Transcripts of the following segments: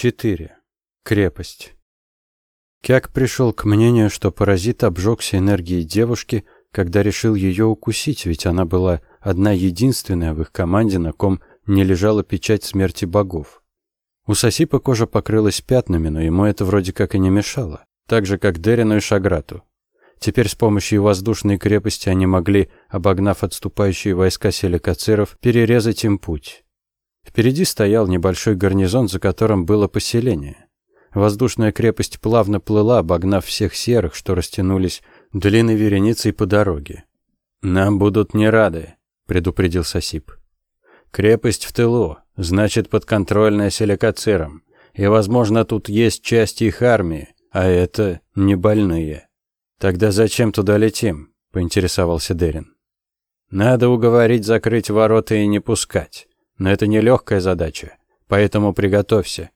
4. Крепость. Кяк пришел к мнению, что паразит обжегся энергией девушки, когда решил ее укусить, ведь она была одна единственная в их команде, на ком не лежала печать смерти богов. У Сосипа кожа покрылась пятнами, но ему это вроде как и не мешало, так же, как Дерину и Шаграту. Теперь с помощью воздушной крепости они могли, обогнав отступающие войска селикациров, перерезать им путь. Впереди стоял небольшой гарнизон, за которым было поселение. Воздушная крепость плавно плыла, обогнав всех серых, что растянулись длинной вереницей по дороге. «Нам будут не рады», — предупредил Сосип. «Крепость в тылу, значит, подконтрольная селекацирам, и, возможно, тут есть части их армии, а это не больные». «Тогда зачем туда летим?» — поинтересовался Дерин. «Надо уговорить закрыть ворота и не пускать. Но это нелегкая задача, поэтому приготовься.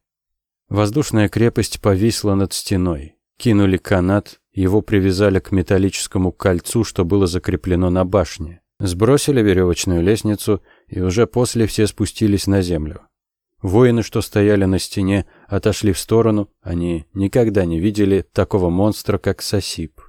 Воздушная крепость повисла над стеной. Кинули канат, его привязали к металлическому кольцу, что было закреплено на башне. Сбросили веревочную лестницу, и уже после все спустились на землю. Воины, что стояли на стене, отошли в сторону, они никогда не видели такого монстра, как Сосип.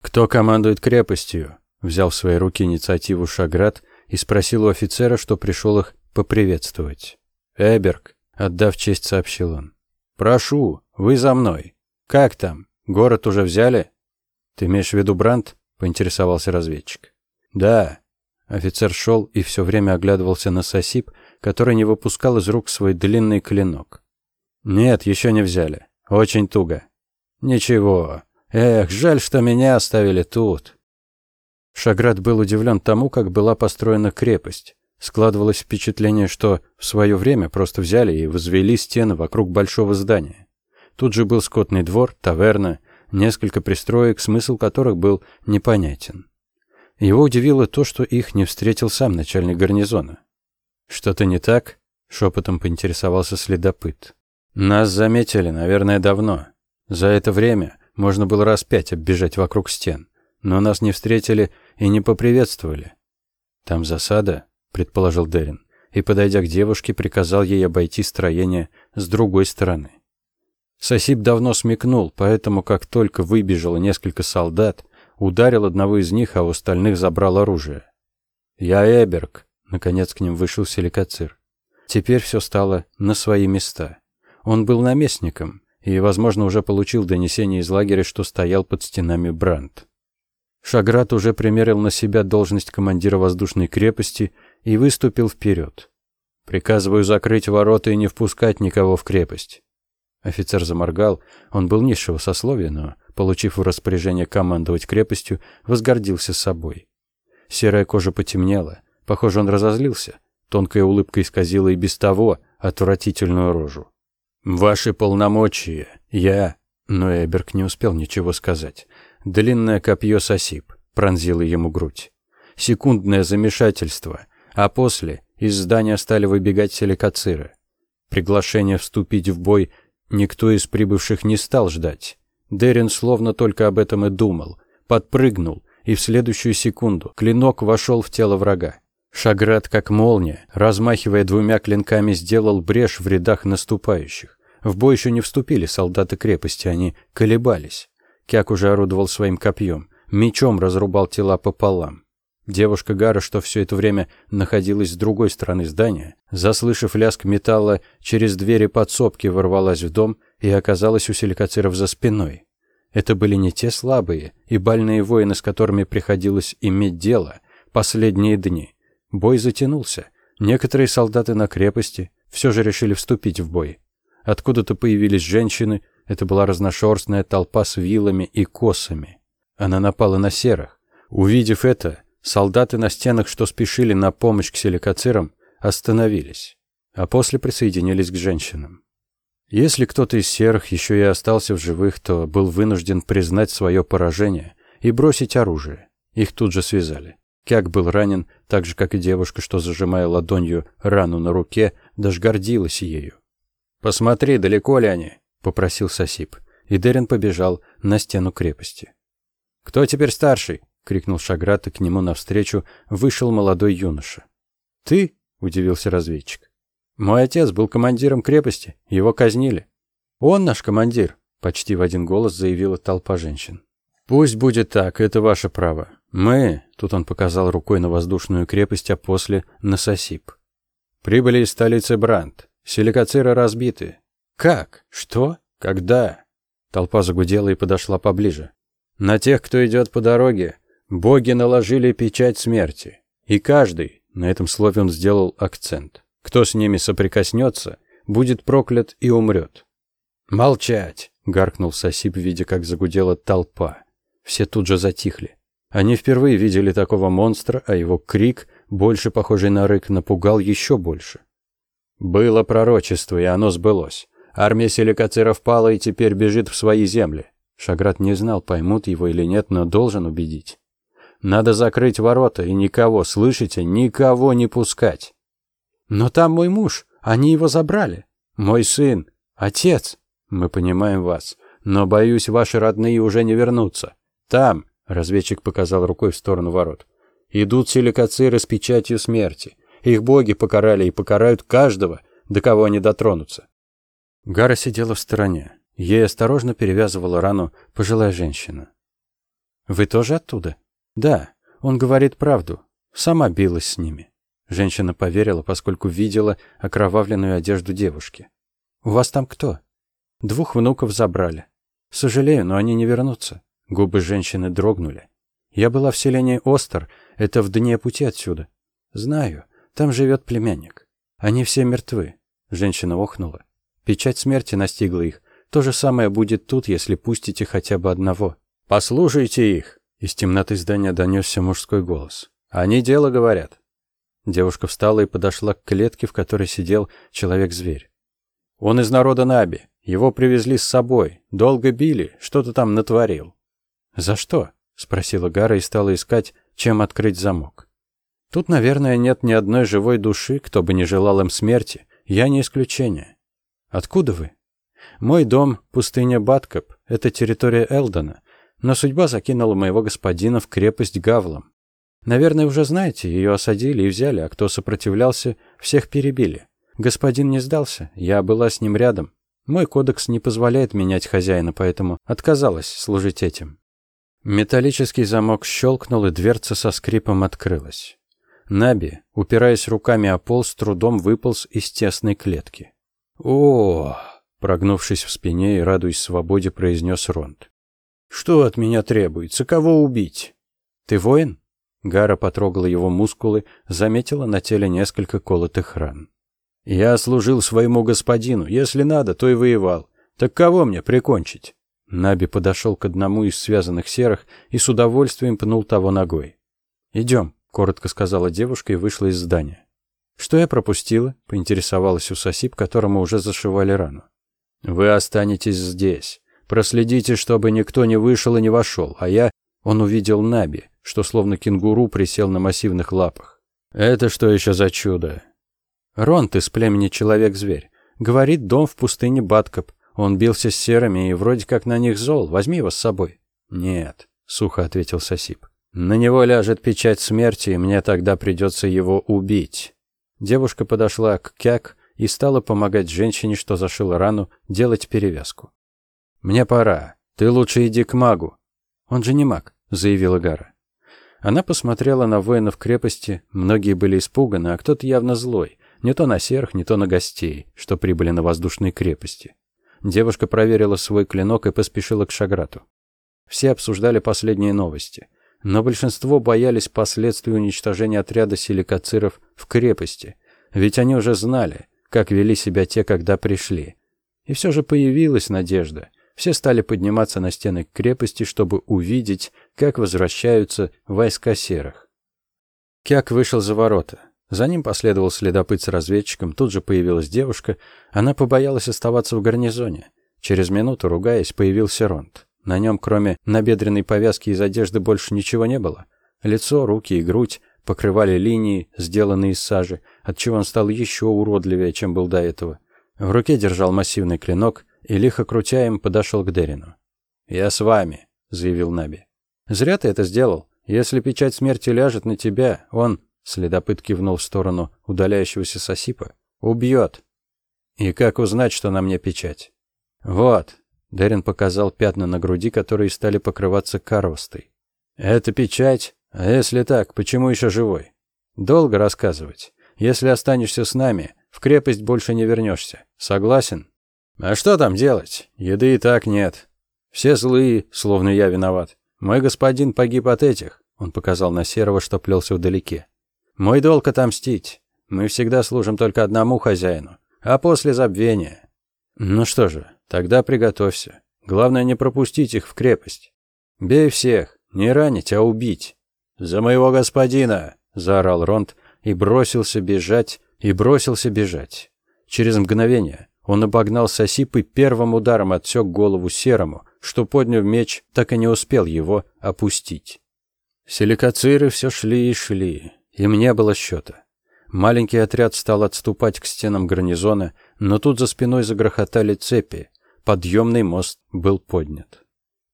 «Кто командует крепостью?» Взял в свои руки инициативу Шаград и спросил у офицера, что пришел их поприветствовать. «Эберг», — отдав честь, сообщил он. «Прошу, вы за мной. Как там? Город уже взяли?» «Ты имеешь в виду Бранд?» — поинтересовался разведчик. «Да». Офицер шел и все время оглядывался на Сосип, который не выпускал из рук свой длинный клинок. «Нет, еще не взяли. Очень туго». «Ничего. Эх, жаль, что меня оставили тут». Шаград был удивлен тому, как была построена крепость. Складывалось впечатление, что в свое время просто взяли и возвели стены вокруг большого здания. Тут же был скотный двор, таверна, несколько пристроек, смысл которых был непонятен. Его удивило то, что их не встретил сам начальник гарнизона. «Что-то не так?» — шепотом поинтересовался следопыт. «Нас заметили, наверное, давно. За это время можно было раз пять оббежать вокруг стен, но нас не встретили и не поприветствовали. Там засада?» Предположил Дерин, и, подойдя к девушке, приказал ей обойти строение с другой стороны. Сосип давно смекнул, поэтому, как только выбежало несколько солдат, ударил одного из них, а у остальных забрал оружие. «Я Эберг», — наконец к ним вышел Селикацир. Теперь все стало на свои места. Он был наместником и, возможно, уже получил донесение из лагеря, что стоял под стенами Бранд. Шаграт уже примерил на себя должность командира воздушной крепости и выступил вперед. «Приказываю закрыть ворота и не впускать никого в крепость». Офицер заморгал, он был низшего сословия, но, получив в распоряжение командовать крепостью, возгордился собой. Серая кожа потемнела, похоже, он разозлился. Тонкая улыбка исказила и без того отвратительную рожу. «Ваши полномочия, я...» Но Эберг не успел ничего сказать. Длинное копье сосип пронзило ему грудь. Секундное замешательство, а после из здания стали выбегать селекациры. Приглашение вступить в бой никто из прибывших не стал ждать. Дерин словно только об этом и думал, подпрыгнул, и в следующую секунду клинок вошел в тело врага. Шаград, как молния, размахивая двумя клинками, сделал брешь в рядах наступающих. В бой еще не вступили солдаты крепости, они колебались. Кяк уже орудовал своим копьем, мечом разрубал тела пополам. Девушка Гара, что все это время находилась с другой стороны здания, заслышав лязг металла, через двери подсобки ворвалась в дом и оказалась у селикациров за спиной. Это были не те слабые и больные воины, с которыми приходилось иметь дело последние дни. Бой затянулся. Некоторые солдаты на крепости все же решили вступить в бой. Откуда-то появились женщины, это была разношерстная толпа с вилами и косами. Она напала на серых. Увидев это, Солдаты на стенах, что спешили на помощь к селикацирам, остановились, а после присоединились к женщинам. Если кто-то из серых еще и остался в живых, то был вынужден признать свое поражение и бросить оружие. Их тут же связали. Кяк был ранен, так же, как и девушка, что, зажимая ладонью рану на руке, даже гордилась ею. «Посмотри, далеко ли они?» — попросил Сосип, и Дерин побежал на стену крепости. «Кто теперь старший?» — крикнул Шаграт, и к нему навстречу вышел молодой юноша. «Ты?» — удивился разведчик. Мой отец был командиром крепости, его казнили. Он наш командир, почти в один голос заявила толпа женщин. Пусть будет так, это ваше право. Мы, тут он показал рукой на воздушную крепость, а после на Сосип. Прибыли из столицы Бранд. Силикациры разбиты. Как? Что? Когда? Толпа загудела и подошла поближе. На тех, кто идет по дороге, боги наложили печать смерти. И каждый, на этом слове он сделал акцент, кто с ними соприкоснется, будет проклят и умрет. «Молчать!» — гаркнул Сосип, видя, как загудела толпа. Все тут же затихли. Они впервые видели такого монстра, а его крик, больше похожий на рык, напугал еще больше. Было пророчество, и оно сбылось. Армия селикациров пала и теперь бежит в свои земли. Шаград не знал, поймут его или нет, но должен убедить. Надо закрыть ворота и никого, слышите, никого не пускать. Но там мой муж, они его забрали. Мой сын, отец. Мы понимаем вас, но боюсь, ваши родные уже не вернутся. Там, разведчик показал рукой в сторону ворот. Идут силикациры с печатью смерти. Их боги покарали и покарают каждого, до кого они дотронутся. Гара сидела в стороне. Ей осторожно перевязывала рану пожилая женщина. «Вы тоже оттуда?» «Да, он говорит правду. Сама билась с ними». Женщина поверила, поскольку видела окровавленную одежду девушки. «У вас там кто?» «Двух внуков забрали. Сожалею, но они не вернутся». Губы женщины дрогнули. «Я была в селении Остер, это в дне пути отсюда. Знаю, там живет племянник. Они все мертвы». Женщина охнула. Печать смерти настигла их. То же самое будет тут, если пустите хотя бы одного. «Послушайте их!» Из темноты здания донесся мужской голос. «Они дело говорят». Девушка встала и подошла к клетке, в которой сидел человек-зверь. «Он из народа Наби. Его привезли с собой. Долго били, что-то там натворил». «За что?» — спросила Гара и стала искать, чем открыть замок. «Тут, наверное, нет ни одной живой души, кто бы не желал им смерти. Я не исключение. Откуда вы? Мой дом — пустыня Баткап, это территория Элдона, но судьба закинула моего господина в крепость Гавлом. Наверное, уже знаете, ее осадили и взяли, а кто сопротивлялся, всех перебили. Господин не сдался, я была с ним рядом. Мой кодекс не позволяет менять хозяина, поэтому отказалась служить этим. Металлический замок щелкнул, и дверца со скрипом открылась. Наби, упираясь руками о пол, с трудом выполз из тесной клетки. «О!» — прогнувшись в спине и радуясь свободе, произнес Ронд. «Что от меня требуется? Кого убить?» «Ты воин?» Гара потрогала его мускулы, заметила на теле несколько колотых ран. «Я служил своему господину. Если надо, то и воевал. Так кого мне прикончить?» Наби подошел к одному из связанных серых и с удовольствием пнул того ногой. «Идем», — коротко сказала девушка и вышла из здания. «Что я пропустила?» — поинтересовалась у Сосип, которому уже зашивали рану. «Вы останетесь здесь. Проследите, чтобы никто не вышел и не вошел, а я...» Он увидел Наби, что словно кенгуру присел на массивных лапах. «Это что еще за чудо?» «Ронт из племени Человек-зверь. Говорит, дом в пустыне Баткоп. Он бился с серыми и вроде как на них зол. Возьми его с собой». «Нет», — сухо ответил Сосип. «На него ляжет печать смерти, и мне тогда придется его убить». Девушка подошла к Кяк и стала помогать женщине, что зашила рану, делать перевязку. «Мне пора. Ты лучше иди к магу». «Он же не маг», — заявила Гара. Она посмотрела на воинов крепости, многие были испуганы, а кто-то явно злой, не то на серых, не то на гостей, что прибыли на воздушной крепости. Девушка проверила свой клинок и поспешила к Шаграту. Все обсуждали последние новости — но большинство боялись последствий уничтожения отряда силикациров в крепости, ведь они уже знали, как вели себя те, когда пришли. И все же появилась надежда. Все стали подниматься на стены крепости, чтобы увидеть, как возвращаются войска серых. Кяк вышел за ворота. За ним последовал следопыт с разведчиком, тут же появилась девушка. Она побоялась оставаться в гарнизоне. Через минуту, ругаясь, появился Ронт. На нем, кроме набедренной повязки из одежды, больше ничего не было. Лицо, руки и грудь покрывали линии, сделанные из сажи, отчего он стал еще уродливее, чем был до этого. В руке держал массивный клинок и, лихо крутя им, подошел к Дерину. «Я с вами», — заявил Наби. «Зря ты это сделал. Если печать смерти ляжет на тебя, он...» Следопыт кивнул в сторону удаляющегося Сосипа. Убьет. И как узнать, что на мне печать? Вот. Дерин показал пятна на груди, которые стали покрываться коростой. Это печать? А если так, почему еще живой? Долго рассказывать. Если останешься с нами, в крепость больше не вернешься. Согласен? А что там делать? Еды и так нет. Все злые, словно я виноват. Мой господин погиб от этих. Он показал на серого, что плелся вдалеке. Мой долг отомстить. Мы всегда служим только одному хозяину, а после забвения. Ну что же, тогда приготовься. Главное не пропустить их в крепость. Бей всех, не ранить, а убить. За моего господина, заорал Ронд и бросился бежать, и бросился бежать. Через мгновение он обогнал Сосип и первым ударом отсек голову Серому, что, подняв меч, так и не успел его опустить. Силикациры все шли и шли, им не было счета. Маленький отряд стал отступать к стенам гарнизона, но тут за спиной загрохотали цепи. Подъемный мост был поднят.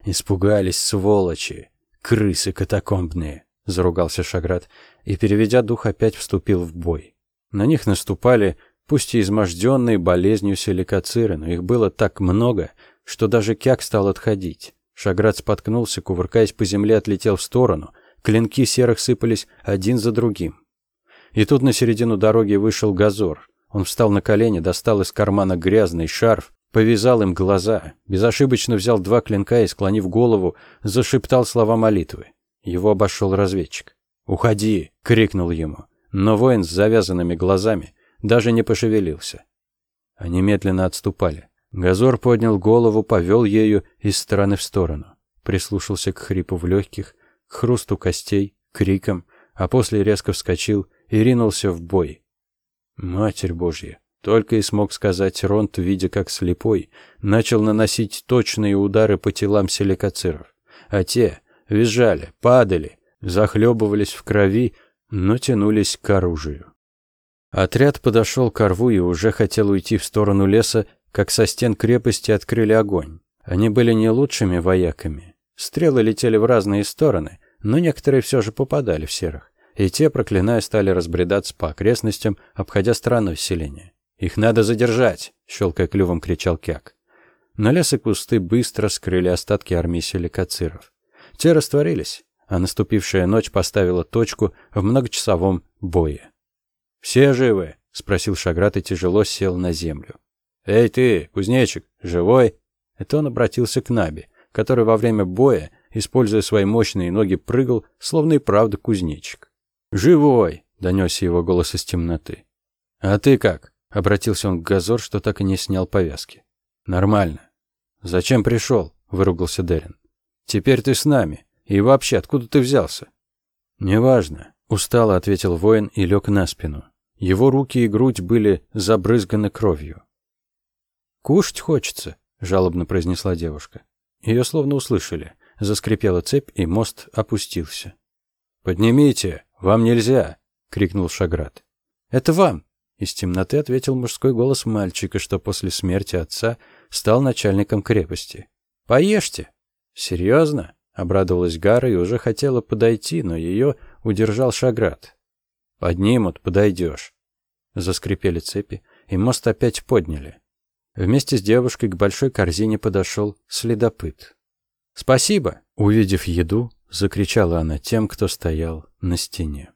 «Испугались, сволочи! Крысы катакомбные!» — заругался Шаград и, переведя дух, опять вступил в бой. На них наступали, пусть и изможденные болезнью силикациры, но их было так много, что даже Кяк стал отходить. Шаград споткнулся, кувыркаясь по земле, отлетел в сторону. Клинки серых сыпались один за другим. И тут на середину дороги вышел Газор. Он встал на колени, достал из кармана грязный шарф, повязал им глаза, безошибочно взял два клинка и, склонив голову, зашептал слова молитвы. Его обошел разведчик. «Уходи!» — крикнул ему. Но воин с завязанными глазами даже не пошевелился. Они медленно отступали. Газор поднял голову, повел ею из стороны в сторону. Прислушался к хрипу в легких, к хрусту костей, крикам, а после резко вскочил и ринулся в бой. Матерь Божья! Только и смог сказать Ронт, видя, как слепой, начал наносить точные удары по телам силикациров. А те визжали, падали, захлебывались в крови, но тянулись к оружию. Отряд подошел к рву и уже хотел уйти в сторону леса, как со стен крепости открыли огонь. Они были не лучшими вояками. Стрелы летели в разные стороны, но некоторые все же попадали в серых и те, проклиная, стали разбредаться по окрестностям, обходя стороной селения. «Их надо задержать!» — щелкая клювом кричал Кяк. На лес и кусты быстро скрыли остатки армии селикациров. Те растворились, а наступившая ночь поставила точку в многочасовом бое. «Все живы?» — спросил Шаграт и тяжело сел на землю. «Эй ты, кузнечик, живой?» Это он обратился к Наби, который во время боя, используя свои мощные ноги, прыгал, словно и правда кузнечик. «Живой!» — донесся его голос из темноты. «А ты как?» — обратился он к Газор, что так и не снял повязки. «Нормально». «Зачем пришел?» — выругался Дерин. «Теперь ты с нами. И вообще, откуда ты взялся?» «Неважно», — устало ответил воин и лег на спину. Его руки и грудь были забрызганы кровью. «Кушать хочется», — жалобно произнесла девушка. Ее словно услышали. Заскрипела цепь, и мост опустился. «Поднимите!» «Вам нельзя!» — крикнул Шаград. «Это вам!» — из темноты ответил мужской голос мальчика, что после смерти отца стал начальником крепости. «Поешьте!» «Серьезно?» — обрадовалась Гара и уже хотела подойти, но ее удержал Шаград. «Поднимут, подойдешь!» Заскрипели цепи, и мост опять подняли. Вместе с девушкой к большой корзине подошел следопыт. «Спасибо!» Увидев еду, закричала она тем, кто стоял на стене.